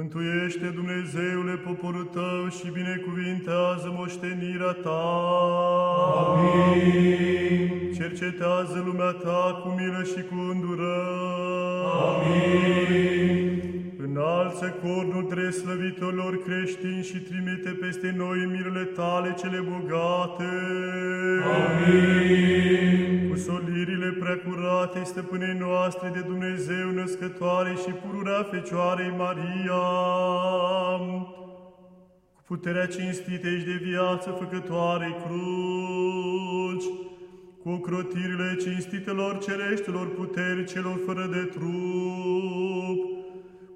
Mântuiește, Dumnezeule, poporul tău și binecuvintează moștenirea ta. Amin. Cercetează lumea ta cu milă și cu îndurare. Amin. Înalță cornul treslăvitorilor creștini și trimite peste noi mirele tale cele bogate. Amin. Cu solirile preacurate stăpânei noastre de Dumnezeu născătoare și pururea Fecioarei Maria, cu puterea cinstitei și de viață făcătoarei cruci, cu ocrotirile cinstitelor cereștilor puteri celor fără de trup,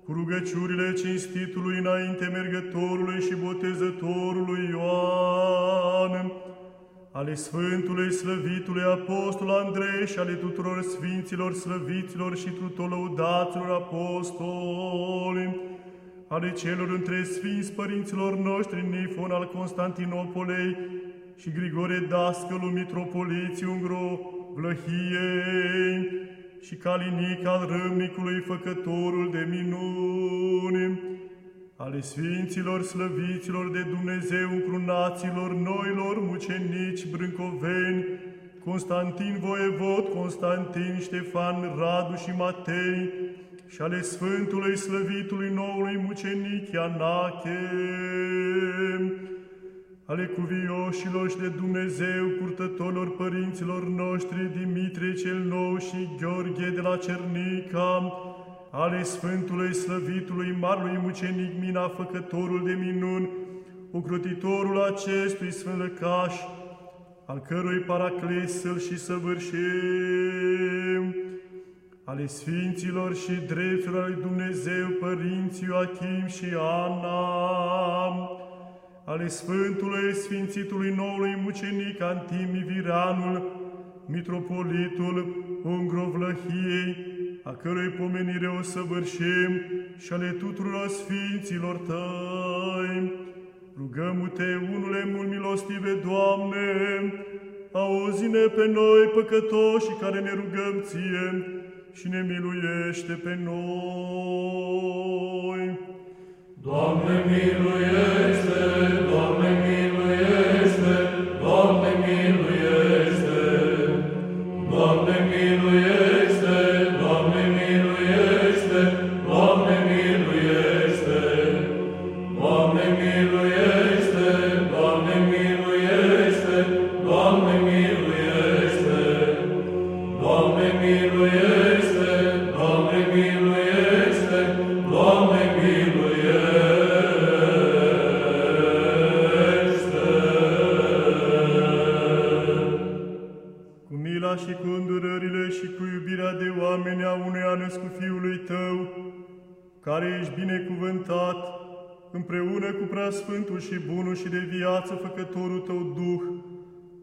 cu rugăciurile cinstitului înainte mergătorului și botezătorului Ioan, ale Sfântului Slăvitului Apostol Andrei și ale tuturor Sfinților Slăviților și tuturor lăudaților apostoli, ale celor între Sfinți Părinților noștri Nifon al Constantinopolei și Grigore Dascălu Mitropoliții Ungro Vlăhiei și Calinic al Râmnicului Făcătorul de minuni, ale Sfinților Slăviților de Dumnezeu încrunaților noilor mucenici brâncoveni, Constantin Voievod, Constantin, Ștefan, Radu și Matei, și ale Sfântului Slăvitului noului mucenic Ianache, ale cuvioșilor și de Dumnezeu, purtătorilor părinților noștri, Dimitrie cel Nou și Gheorghe de la Cernica, ale Sfântului Slăvitului Marului Mucenic Mina, Făcătorul de minuni, ocrotitorul acestui Sfânt Lăcaș, al cărui paracles să și săvârșim, ale Sfinților și drepturilor lui Dumnezeu, Părinții Ioachim și Ana, ale Sfântului Sfințitului Noului Mucenic Antimi Viranul, Mitropolitul Ungrovlăhiei, a cărui pomenire o săvârșim și ale tuturor Sfinților Tăi. Rugăm-te, unule mult milostive, Doamne, auzi-ne pe noi păcătoși care ne rugăm Ție și ne miluiește pe noi. Preasfântul și bunul și de viață făcătorul Tău Duh,